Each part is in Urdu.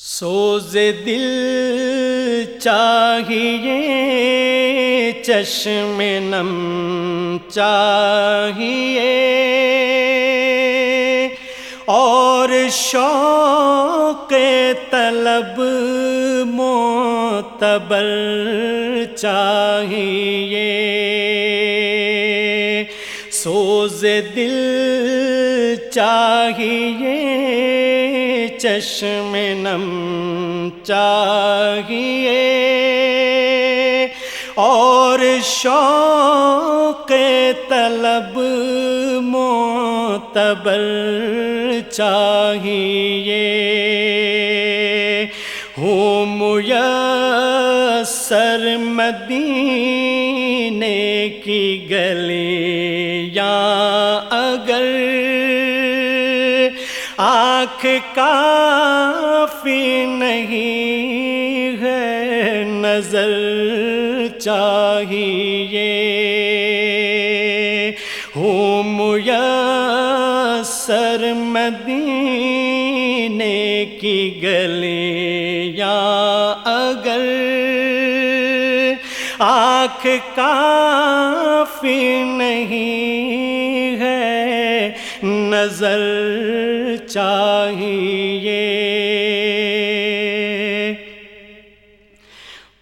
سوز دل چاہیے چشم نم چاہیے۔ اور شوق طلب معتبر چاہیے۔ سوز دل چاہیے چشم نم چاہیے اور شوق طلب معتبر چاہیے ہوں میسر مدینے کی گلیاں آنکھ کافی نہیں ہے، نظر چاہیے۔ ہوں میسر مدینے کی گلیاں، اگر آنکھ کافی نہیں ہے، نظر چاہیے۔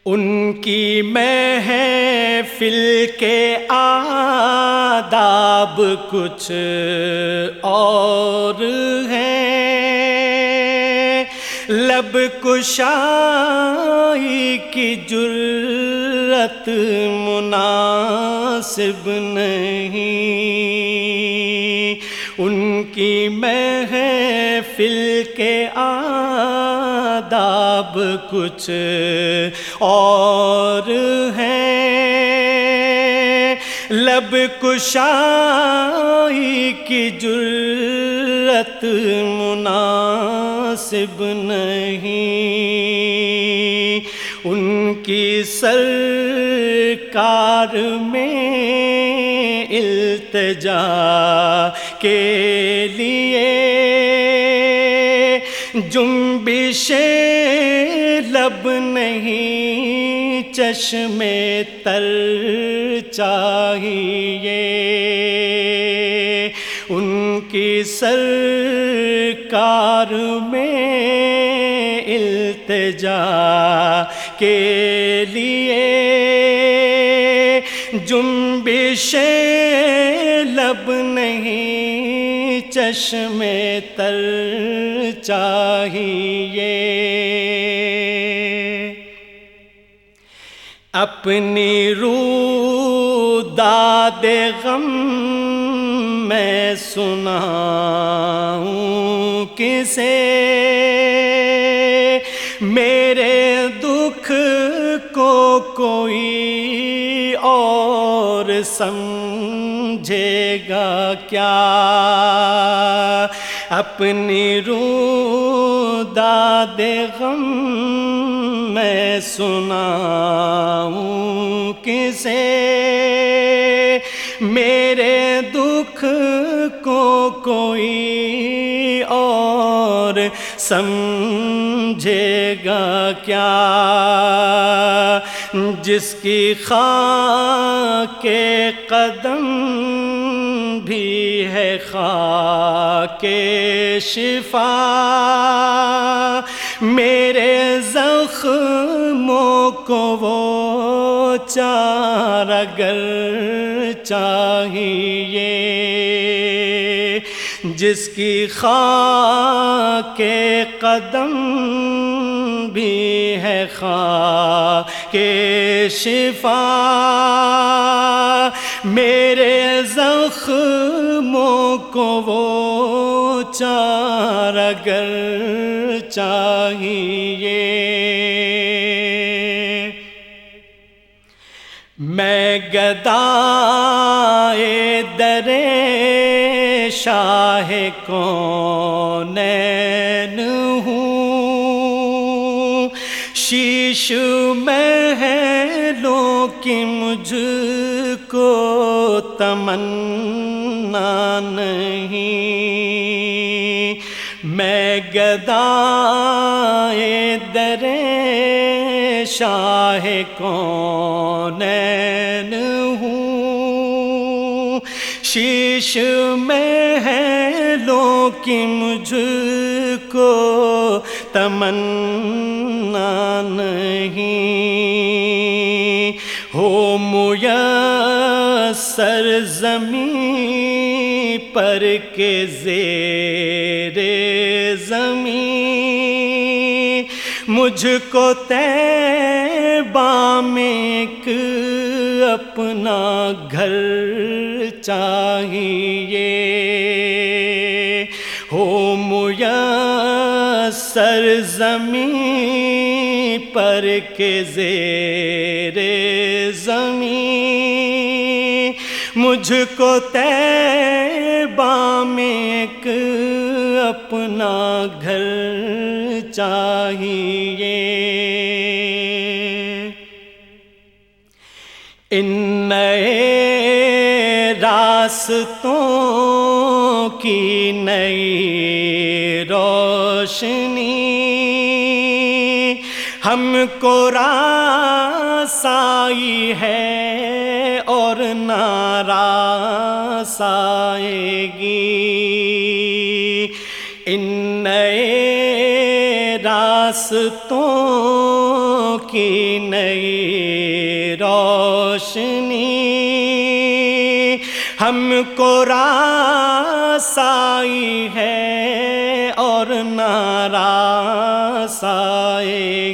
ان کی محفل کے آداب کچھ اور ہیں۔ لب کشائی کی جرت مناسب نہیں۔ ان کی محفل کے آداب کچھ اور ہیں لب کشائی کی جرت مناسب نہیں۔ ان کی سرکار میں التجا کے لیے جنبش لب نہیں چشم تر چاہیے ان کی سرکار میں التجا کے لیے جنبش لب نہیں چشم تر چاہیے۔ اپنی رو داد غم میں سناؤں کسے۔ میرے دکھ کو کوئی اور سمجھے گا کیا؟ اپنی رو داد غم میں سناؤں کسے؟ میرے دکھ کو کوئی اور سمجھے گا کیا؟ جس کی خاک کے قدم بھی ہے خاک شفا۔ میرے زخموں کو وہ چار اگر چاہیے۔ جس کی خاک کے قدم ہے کے شفا میرے زخموں کو وہ چار اگر چاہیے۔ میں گدائے در شاہ کونین شیش محلوں کی مجھ کو تمنا نہیں میں گدائے در شاہ کونین ہوں۔ شیش میں ہے لو کی مجھ کو تمنا میسر زمین پر کے زیر زمین مجھ کو میں ایک اپنا گھر چاہیے۔ ہو سر زمین پر کے زیر زمین مجھ کو میں ایک اپنا گھر چاہیے۔ ان نئے راستوں کی نئی روشنی ہم کو راسائی ہے۔ اور ناراض آئے گی ان نئے راستوں کی نئی روشنی۔ ہم کو راسائی ہے اور ناراض آئے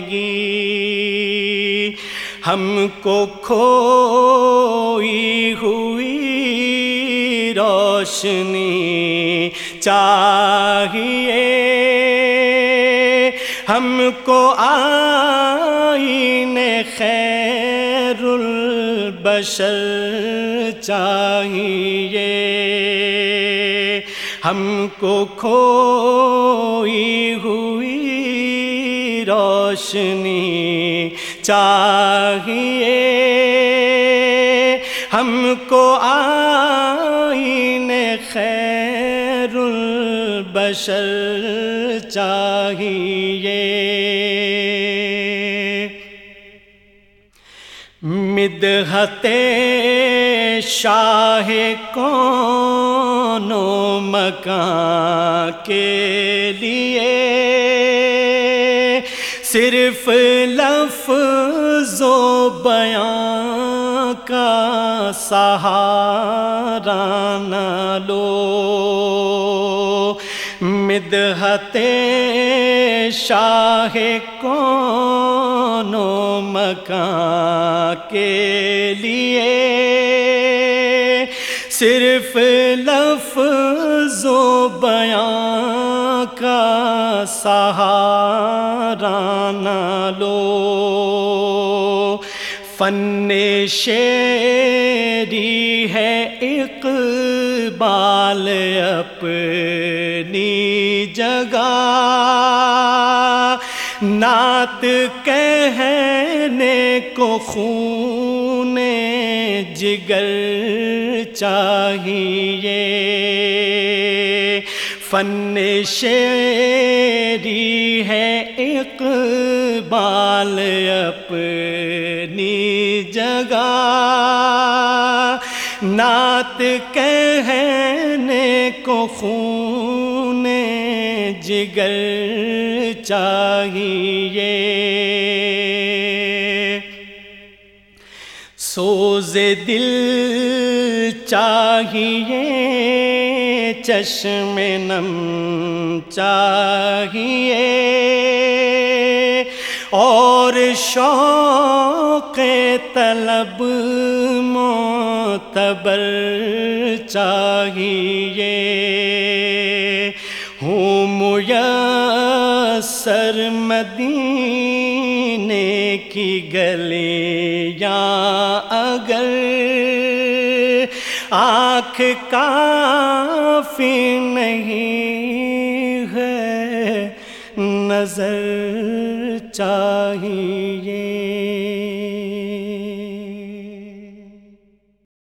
ہم کو کھوئی ہوئی روشنی چاہیے۔ ہم کو آئین خیر البشر چاہیے۔ ہم کو کھوئی ہوئی روشنی چاہیے۔ ہم کو آئین خیر البشر چاہیے۔ مدحت شاہ کون مکان کے لیے صرف لفظ و بیان کا سہارا نہ لو۔ مدحت شاہ کون مکان کے لیے۔ صرف لفظ و بیان کا سہارا نہ لو۔ فن شیری ہے اقبال اپنی جگہ۔ نعت کہنے کو خون جگر چاہیے۔ فن شیری ہے اقبال اپنی جگہ۔ نعت کہنے کو خون جگر چاہیے۔ سوز دل چاہیے۔ چشم نم چاہیے اور شوق طلب معتبر چاہیے ہوں میسر مدینے کی گلیاں آنکھ کافی نہیں ہے نظر چاہ